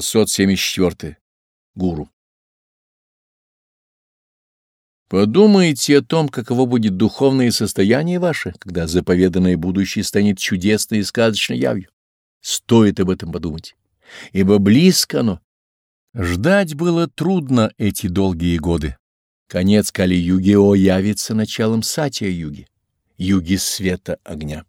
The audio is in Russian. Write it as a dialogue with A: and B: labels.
A: 674. Гуру. Подумайте о том, каково будет духовное состояние ваше, когда заповеданное будущее станет чудесной и сказочной явью. Стоит об этом подумать, ибо близко оно. Ждать было трудно эти долгие годы. Конец кали юги о явится началом Сатия-юги, юги света огня.